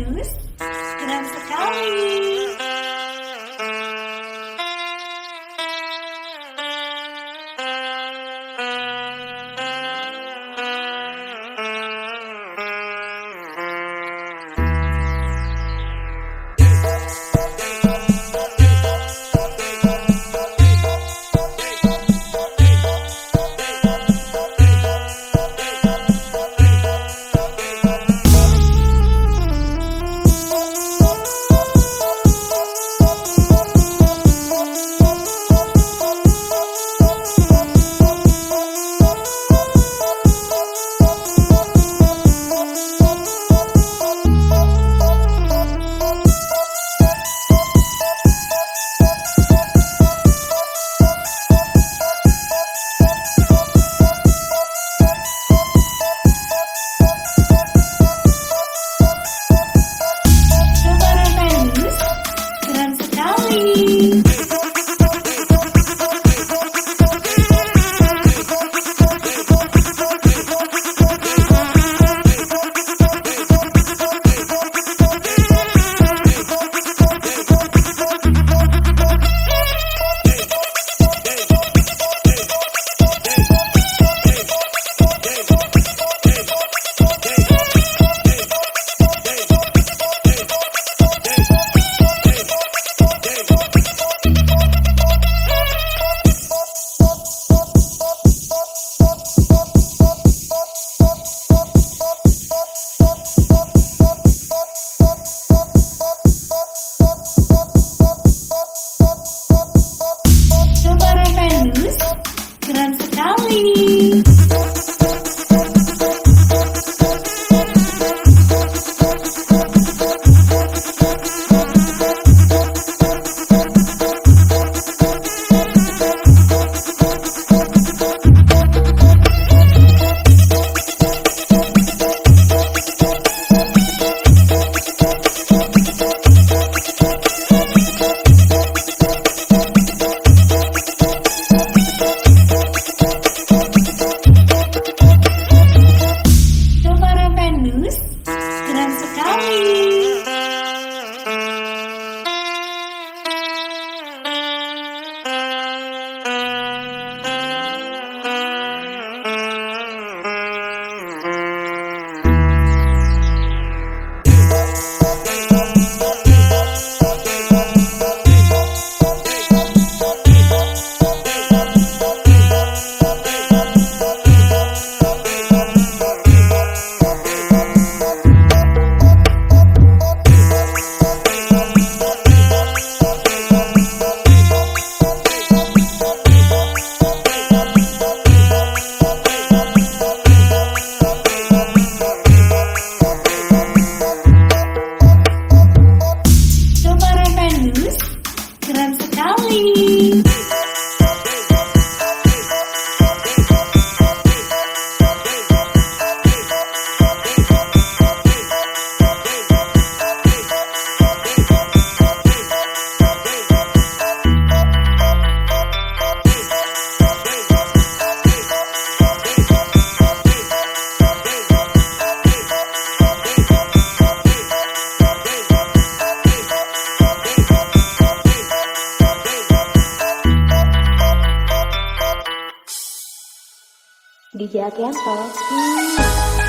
Venus, keren sekali. DJ Akianto. Hmm.